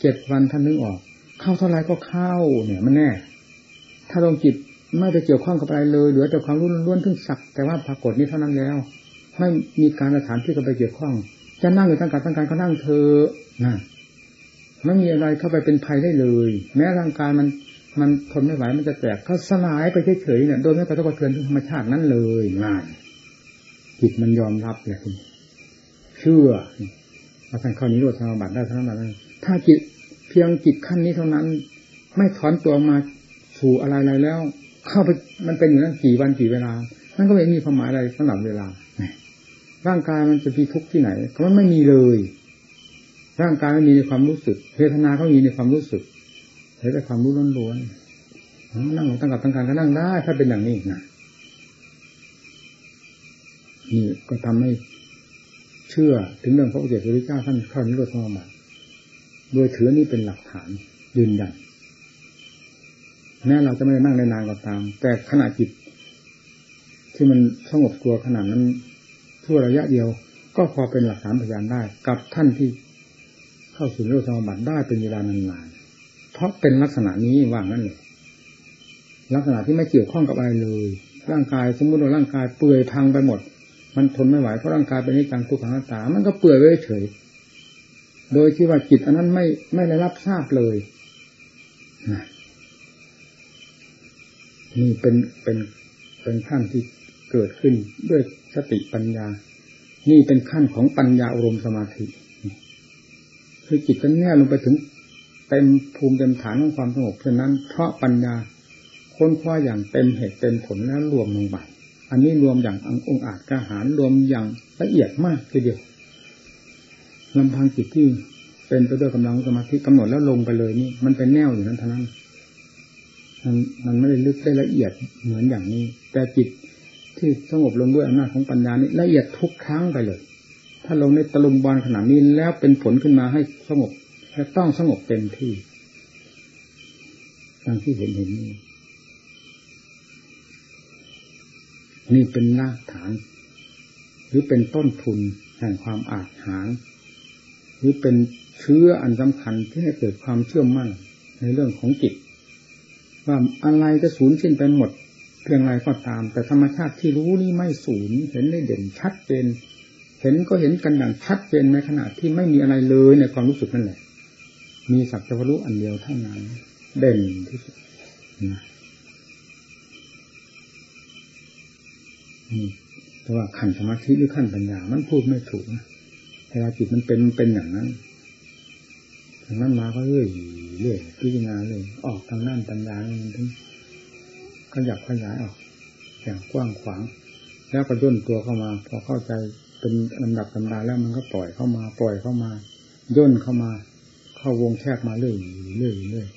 เจ็ดวันท่านนึกออก เข้าเท่าไรก็เข้า เนี่ยมันแน่ ถ้าลงจิตไม่ไปเกี่ยวข้องกับอะไรเลยเหลือแต่ความรู้ล้วนทึ่งสักแต่ว่าปรากฏนี้เท่านั้นแล้วไม่มีการสถานที่ก็ไปเกี่ยวข้อง จะนั่งอยู่ตั้งการตั้งการก็นั่งเธอนะไม่มีอะไรเข้าไปเป็นภัยได้เลย แม้ร่างกายมันมันทนไม่ไหวมันจะแตกก็สลายไปเฉยๆเนี่ยโดยไม่กระทบกระเทือนธรรมชาตินั้นเลยง่ายจิตมันยอมรับเลยเชื่อมาท่านข้อนี้รวดสมาบัติได้เท่านั้นถ้าจิตเพียงจิตขั้นนี้เท่านั้น ไม่ถอนตัวมาสู่อะไรๆแล้ว เข้าไปมันเป็นอย่างนั้นกี่วันกี่เวลานั่นก็ไม่มีความหมายอะไรสำหรับเวลา ร่างกายมันจะมีทุกข์ที่ไหนเพราะมันไม่มีเลย ร่างกายไม่มีในความรู้สึกเวทนาก็มีในความรู้สึกเห็นแต่ความรู้ล้วนๆนั่งตั้งกับตั้งการก็นั่งได้ถ้าเป็นอย่างนี้นะนี่ก็ทำให้เชื่อถึงเรื่องพระอุเจ้าสุริยาท่านเข้านิโรธสมาบัติโดยถือนี่เป็นหลักฐานยืนยันแม้เราจะไม่ได้นั่งในนานก็ตาม แต่ขณะจิตที่มันสงบตัวขนาดนั้น ชั่วระยะเดียว ก็พอเป็นหลักฐานพยานได้ กับท่านที่เข้าสู่โลกสมบัติได้เป็นเวลานานๆเพราะเป็นลักษณะนี้ว่างนั่นเลยลักษณะที่ไม่เกี่ยวข้องกับอะไรเลย ร่างกายสมมติว่าร่างกายเปื่อยพังไปหมด มันทนไม่ไหวเพราะร่างกายเป็นนิจังทุกขังหน้าตา มันก็เปื่อยไว้เฉย โดยที่ว่าจิตอันนั้นไม่ไม่ได้รับทราบเลยนี่เป็นเป็นเป็นขั้นที่ เกิดขึ้นด้วยสติปัญญา นี่เป็นขั้นของปัญญาอารมณ์สมาธิ คือจิตก็แน่ลงไปถึงเต็มภูมิเต็มฐานของความสงบเช่นนั้น เพราะปัญญาค้นคว้าอย่างเต็มเหตุเต็มผลแล้วรวมลงไป อันนี้รวมอย่างองอาจกระหารรวมอย่างละเอียดมากทีเดียวลำพังจิตที่เป็นไปด้วยกำลังสมาธิกำหนดแล้วลงไปเลยนี่ มันเป็นแนวอยู่นั้นเท่านั้นมันมันไม่ได้ลึกได้ละเอียดเหมือนอย่างนี้ แต่จิต ที่สงบลงด้วยอำนาจของปัญญานี้ละเอียดทุกครั้งไปเลย ถ้าลงในตะลุมบอลขนาดนี้แล้วเป็นผลขึ้นมาให้สงบและต้องสงบเต็มที่ดังที่เห็นเห็นนี้นี่เป็นรากฐาน หรือเป็นต้นทุนแห่งความอาจหารหรือเป็นเชื้ออันสำคัญที่ให้เกิดความเชื่อมั่นในเรื่องของจิตว่าอะไรจะสูญสิ้นไปหมด เพียงไรก็ตาม แต่ธรรมชาติที่รู้นี่ไม่สูญเห็นได้เด่นชัดเจน เห็นก็เห็นกันอย่างชัดเจนในขณะที่ไม่มีอะไรเลยในความรู้สึกนั่นแหละ มีสักจะรู้อันเดียวเท่านั้น เด่นที่สุดนะนี่แต่ว่าขั้นสมาธิหรือขั้นปัญญา มันพูดไม่ถูกนะเวลาจิตมันเป็นเป็นอย่างนั้นทางนั้นมาก็เรื่อยเรื่อยพิจารณาเลยออกทางนั้นปัญญามันถึง ขยับขยายออกอย่างกว้างขวาง แล้วก็ย่นตัวเข้ามา พอเข้าใจเป็นลำดับลำดาแล้วมันก็ปล่อยเข้ามา ปล่อยเข้ามาย่นเข้ามา เข้าวงแคบมาเรื่อยเรื่อยเรื่อย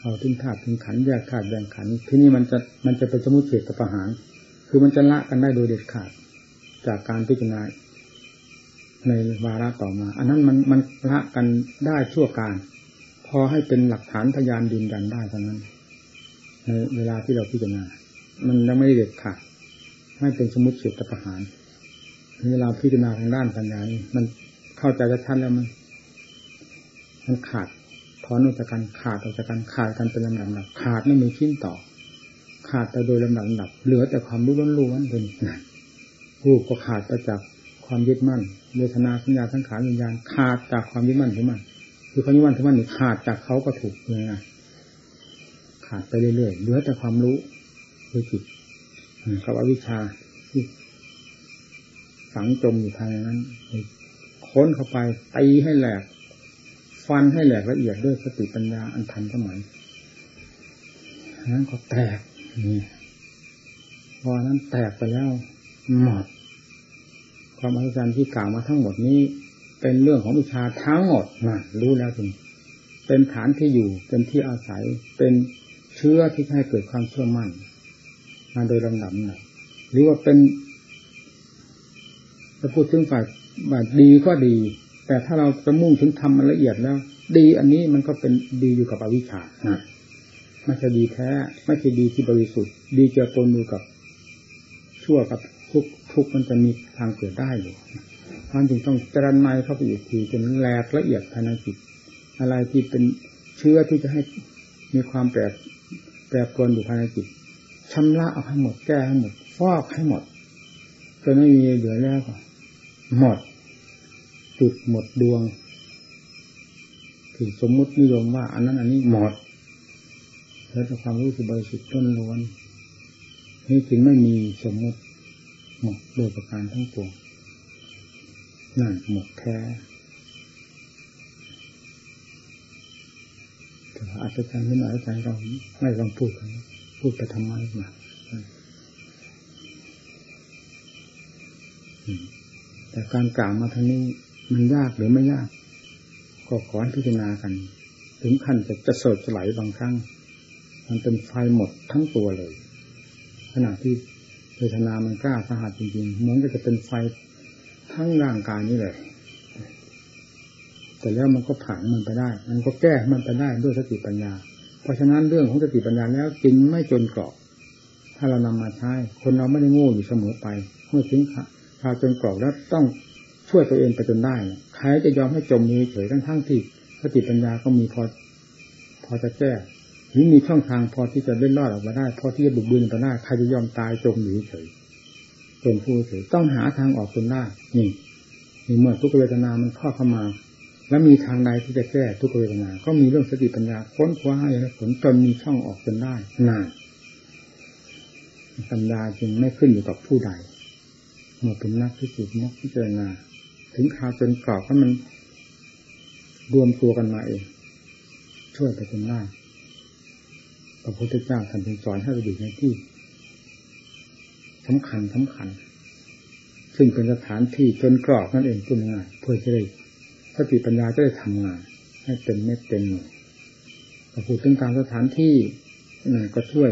เอาถึงธาตุถึงขันแยกธาตุแยกขันที่นี่มันจะมันจะเป็นสมุทเฉตประหาร คือมันจะละกันได้โดยเด็ดขาด จากการพิจารณาในวาระต่อมา อันนั้นมันมันละกันได้ชั่วการ พอให้เป็นหลักฐานพยานดินยันได้เท่านั้น ในเวลาที่เราพิจารณา มันยังไม่เด็ดขาดไม่เป็นสมุติเฉตประหารเวลาพิจารณาทางด้านปัญญามันเข้าใจจะทันแล้วมัน มันขาดถอนออกจากกันขาดออกจากกันขาดกันเป็นลำดับขาดไม่มีชิ้นต่อ ขาดไปโดยลำดับลำดับเหลือแต่ความรู้ล้วนๆเป็นรูปก็ขาดไปจากความยึดมั่นเวทนาสัญญาสังขารวิญญาณขาดจากความยึดมั่นถือมั่นคือความยึดมั่นถือมั่นนี่ขาดจากเขาก็ถูกเลยนะ ขาดไปเรื่อยๆเหลือแต่ความรู้คือจิตกับอวิชชาที่ฝังจมอยู่ภายในนั้นค้นเข้าไปตีให้แหลก ฟันให้แหลกละเอียดด้วยสติปัญญาอันทันสมัยนั้นก็แตกนี่พอนั้นแตกไปแล้วหมดความอัศจรรย์ที่กล่าวมาทั้งหมดนี้ เป็นเรื่องของวิชาทั้งหมดนะรู้แล้วจริงเป็นฐานที่อยู่เป็นที่อาศัยเป็น เชื้อที่ให้เกิดความเชื่อมั่นมาโดยลำดับนะหรือว่าเป็นจะพูดถึงฝ่ายฝ่ายดีก็ดี แต่ถ้าเราจะมุ่งถึงทำมันละเอียดแล้ว ดีอันนี้มันก็เป็นดีอยู่กับอวิชชานะไม่ใช่ดีแท้ ไม่ใช่ดีที่บริสุทธิ์ ดีเจอปนอยู่กับ ชั่วกับทุกทุกมันจะมีทางเกิดได้อยู่ท่านจึงต้องจรันไม้เข้าไปอีกทีจนแหลกละเอียดภายในจิตอะไรที่เป็นเชื้อที่จะให้มีความแปร แปรปรวนอยู่ภายในจิตชำระเอาให้หมดแก้ให้หมดฟอกให้หมดจนไม่มีเหลือแล้วก็หมดจุดหมดดวงถึงสมมุตินิยมว่า อันนั้นอันนี้หมดแล้วแต่ความรู้สึกบริสุทธิ์ต้นล้วนนี่ถึงไม่มีสมมุติหมดโดยประการทั้งปวงนั่นหมดแท้แต่ อาจจะจารย์ที่หน่อยอาจารย์เราไม่ลองพูดพูดไปทำไมมาแต่การกล่าวมาทางนี้มันยากหรือไม่ยาก ก็ขอพิจารณากัน ถึงขั้นจะจะสดสลายบางครั้ง มันเป็นไฟหมดทั้งตัวเลย ขณะที่เวทนามันกล้าสาหัสจริงๆเหมือนกับจะเป็นไฟทั้งร่างกายนี่เลย แต่แล้วมันก็ผ่านมันไปได้ มันก็แก้มันไปได้ด้วยสติปัญญา เพราะฉะนั้นเรื่องของสติปัญญาแล้วจึงไม่จนกรอบถ้าเรานำมาใช้ คนเราไม่ได้โง่อยู่เสมอไป เมื่อถึงคราวจนกรอบแล้วต้องช่วยตัวเองไปจนได้ ใครจะยอมให้จมมีเฉยทั้งทั้งที่สติปัญญาก็มีพอ พอจะแก้หรือมีช่องทางพอที่จะเล่นรอดออกมาได้ พอที่จะบุกบืนไปได้ใครจะยอมตายจมอยู่เฉยจนผู้เฉยต้องหาทางออกจนได้นี่นี่เมื่อทุกเวทนามันเข้าเข้ามา แล้วมีทางใดที่จะแก้ทุกเวทนา ก็มีเรื่องสติปัญญาค้นคว้าให้ผลจนมีช่องออกจนได้นานปัญญาจึงไม่ขึ้นอยู่กับผู้ใดเมื่อเป็นนักพิสูจน์นักพิจารณา ถึงข่าวจนกรอบก็มันรวมตัวกันมาเอง ช่วยไปจนได้พระพุทธเจ้าท่านสอนให้เราอยู่ในที่สำคัญสำคัญ ซึ่งเป็นสถานที่จนกรอบนั่นเองพูดง่ายเพื่อจะได้ สติปัญญาจะได้ทำงาน ให้เต็มเม็ดเต็มหน่วยพอพูดถึงการสถานที่ก็ช่วย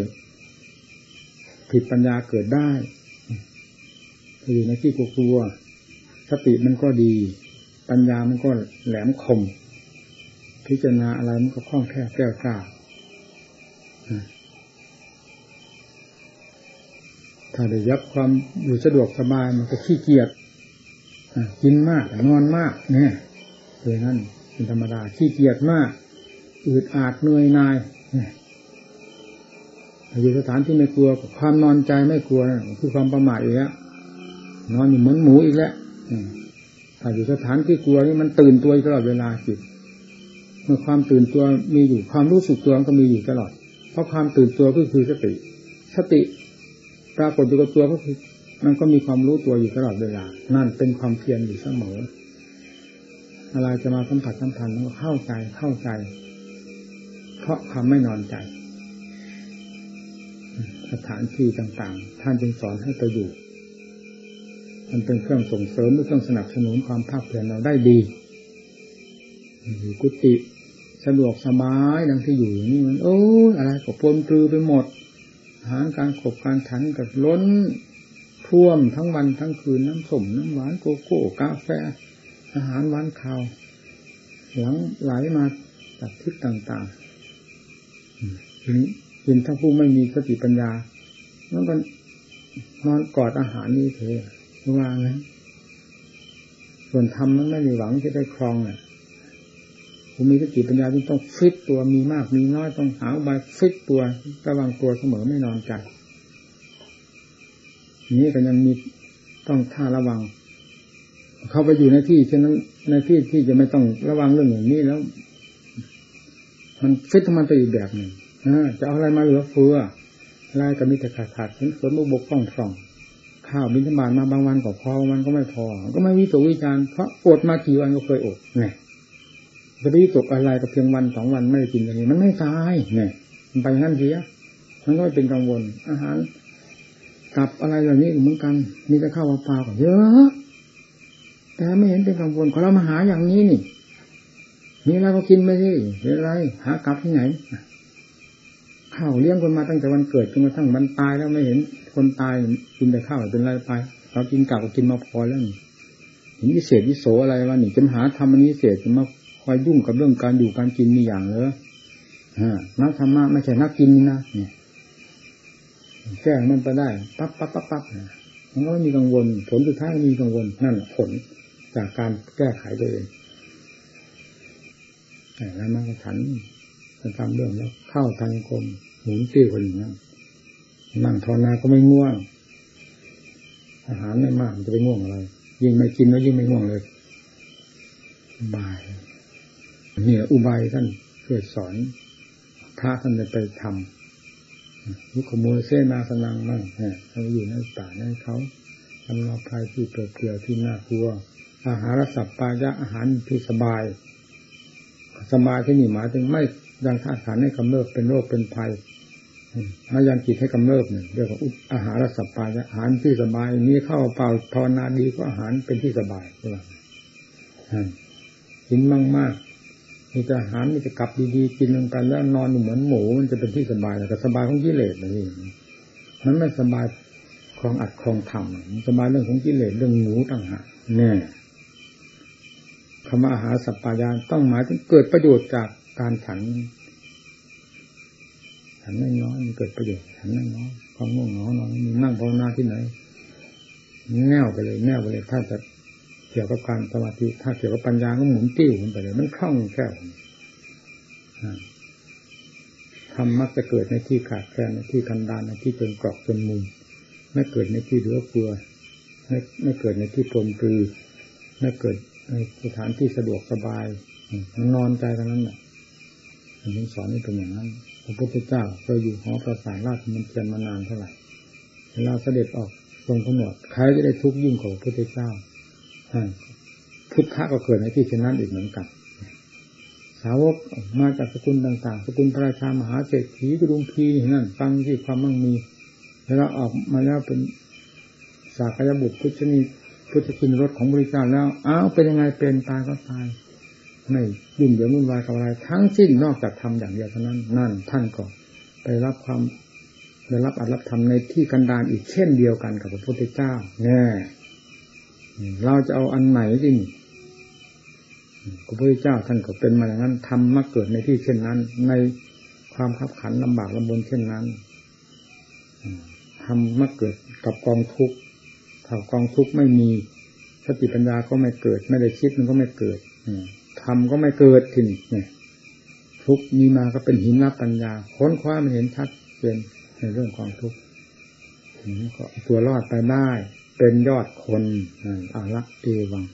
ผิดปัญญาเกิดได้อยู่ในที่กลัวสติมันก็ดี ปัญญามันก็แหลมคม พิจารณาอะไรมันก็คล่องแคล่วแก้วกล้าถ้าได้ยับความอยู่สะดวกสบายมันก็ขี้เกียจกินมากนอนมาก เนี่ย เลยนั่นเป็นธรรมดาขี้เกียจมากอืดอาดเหนื่อยนายเนี่ยอยู่สถานที่ไม่กลัวความนอนใจไม่กลัวคือความประมาทอีกแล้วนอนอยู่เหมือนหมูอีกแล้วถ้าอยู่สถานที่กลัวนี่มันตื่นตัวตลอดเวลาจิตเมื่อความตื่นตัวมีอยู่ความรู้สึกตัวก็มีอยู่ตลอด เพราะความตื่นตัวก็คือสติ สติปรากฏอยู่กับตัวก็คือ มันก็มีความรู้ตัวอยู่ตลอดเวลา นั่นเป็นความเพียรอยู่เสมอ อะไรจะมาสัมผัสสัมพันธ์ก็เข้าใจเข้าใจ เพราะความไม่นอนใจ สถานที่ต่างๆ ท่านจึงสอนให้ไปอยู่มันเป็นเครื่องส่งเสริมหรือเครื่องสนับสนุนความภาคเพียรเราได้ดีอยู่กุฏิสะดวกสบายดังที่อยู่อย่างนี้มัน โอ้อะไรก็ปนปลือไปหมดอาหารการขบการฉันกับล้นท่วมทั้งวันทั้งคืนน้ำส้มน้ำหวานโกโก้กาแฟ อาหารหวานข้าวหลังไหลมาจากทิศต่างๆทีนี้กินถ้าผู้ไม่มีสติปัญญาแล้วก็นอนกอดอาหารนี่เถอะว่างั้นส่วนธรรมมันไม่มีหวังที่ได้ครองเนี่ยผู้มีสติปัญญาจึงต้องฟิตตัวมีมากมีน้อยต้องหาบายฟิตตัวระวังตัวเสมอไม่นอนใจนี้ก็ยังมีต้องท่าระวัง เข้าไปอยู่ในที่เช่นนั้นในที่ที่จะไม่ต้องระวังเรื่องอย่างนี้แล้ว มันฟิตมันไปอีกแบบหนึ่งจะเอาอะไรมาเหลือเฟืออะไรก็มีแต่ขาดขาดเห็นสวนบกฟ้องฟอง ข้าวบินธบาตมาบางวันก็พอวันก็ไม่พอ ก็ไม่วิตกวิจารเพราะอดมากี่วันก็เคยอดเนี่ยจะไปวิตกอะไรกับเพียงวันสองวันไม่ได้กินอย่างนี้มันไม่ตายเนี่ยมันไปงั้นเสียมันก็ไม่เป็นกังวลอาหารกับอะไรเหล่านี้เหมือนกัน มีแต่ข้าวเปล่าก็เยอะ แต่ไม่เห็นเป็นกังวลขอเรามาหาอย่างนี้นี่มีอะไรก็กินไปสิเห็นไร หากลับที่ไหนข้าวเลี้ยงคนมาตั้งแต่วันเกิดจนกระทั่งวันตายแล้วไม่เห็นคนตายกินแต่ข้าวเป็นไรไป เรากินกลับก็กินมาพอแล้วนี่เห็นวิเศษวิโสอะไรวะนี่จะมาหาทำมันวิเศษจะมาคอยยุ่งกับเรื่องการอยู่การกินมีอย่างเลยนักธรรมะไม่ใช่นักกินนะเนี่ยแก้มันไปได้ปั๊บปั๊บปั๊บปั๊บมันก็ไม่มีกังวล ผลสุดท้ายมีกังวลนั่นผล จากการแก้ไขตัวเองแล้วมันก็ฉันจะทำเรื่องแล้วเข้าทางกรมหมุนติ้วคนอย่างนั้นนั่งทอนาก็ไม่ง่วง อาหารไม่มากจะไปง่วงอะไร ยิ่งไม่กินแล้วยิ่งไม่ง่วงเลยบายนี่อุบายท่านเพื่อสอน พระท่านจะไปทำมุขโมเสนาสนังมั่งเนี่ยเราอยู่ในป่าในเขาทำเราภัยที่เปลี่ยวที่น่ากลัว อาหารสัพปายะอาหารที่สบาย สบายที่นี่หมายถึงไม่ยังท่าฐานให้กำเริบเป็นโรคเป็นภัยมายังจิตให้กำเริบเนี่ยเรียกว่าอาหารสัพปายะอาหารที่สบายนี้เข้าเปล่าภาวนาดีก็อาหารเป็นที่สบายใช่ไหมกินมั่งมากมีแต่อาหารมีแต่กลับดีๆกินลงกันแล้วนอนเหมือนหมูมันจะเป็นที่สบายแต่สบายของกิเลสนี่มันไม่สบายคลองอัดคลองทำสบายเรื่องของกิเลสเรื่องหมูต่างหากแน่ คำว่าอาหารสัพพายานต้องหมายถึงเกิดประโยชน์จากการฉันฉันไม่น้อยมันเกิดประโยชน์ฉันไม่น้อยความง่วงเหงานอนนั่งภาวนาที่ไหนแน่วไปเลยแน่วไปเลยถ้าจะเกี่ยวกับการสมาธิถ้าเกี่ยวกับปัญญาก็หมุนติ้วมันไปเลย มันคล่องแคล่วทำมักจะเกิดในที่ขาดแคลนในที่กันดานในที่จนกรอกจนมุมไม่เกิดในที่เหลือเฟือไม่ไม่เกิดในที่ปลมปลือไม่เกิด ในสถานที่สะดวกสบายนอนใจเท่านั้นแหละผมสอนนี่เป็นอย่างนั้นพระพุทธเจ้าเคยอยู่หอประสานราชมันเทียนมานานเท่าไหร่เวลาเสด็จออกทรงผนวดใครจะได้ทุกข์ยิ่งกว่าพระพุทธเจ้าพุทธะก็เกิดในที่เช่นนั้นอีกเหมือนกัน สาวกมาจากสกุลต่างๆ สกุลพระราชามหาเศรษฐีกรุงพีนั่นฟังที่ความมั่งมี แล้วออกมาแล้วเป็นสากยบุตรพุทธ นีพุทธคุณรถของบริการแล้วอ้าวเป็นยังไงเป็นตายก็ตายไม่ยุ่งเหยิงวุ่นวายกับอะไร ทั้งสิ้นนอกจากทำอย่างเดียวเท่านั้นนั่นท่านก็ไปรับความได้รับอัตรับธรรมในที่กันดานอีกเช่นเดียวกันกับพระพุทธเจ้าแน่เราจะเอาอันไหนจริงพระพุทธเจ้าท่านก็เป็นมาอย่างนั้นทำมาเกิดในที่เช่นนั้น ในความขับขันลำบากลำบนเช่นนั้นทำมาเกิดกับกองทุกข์ ถ้ากองทุกข์ไม่มีสติปัญญาก็ไม่เกิด ไม่ได้คิดมันก็ไม่เกิดทำก็ไม่เกิดทีนี้เนี่ยทุกมีมาก็เป็นหินรับปัญญา ค้นคว้ามันเห็นชัดเจนในเรื่องของทุกข์ก็ตัวรอดไปได้ เป็นยอดคนอารักเอวัง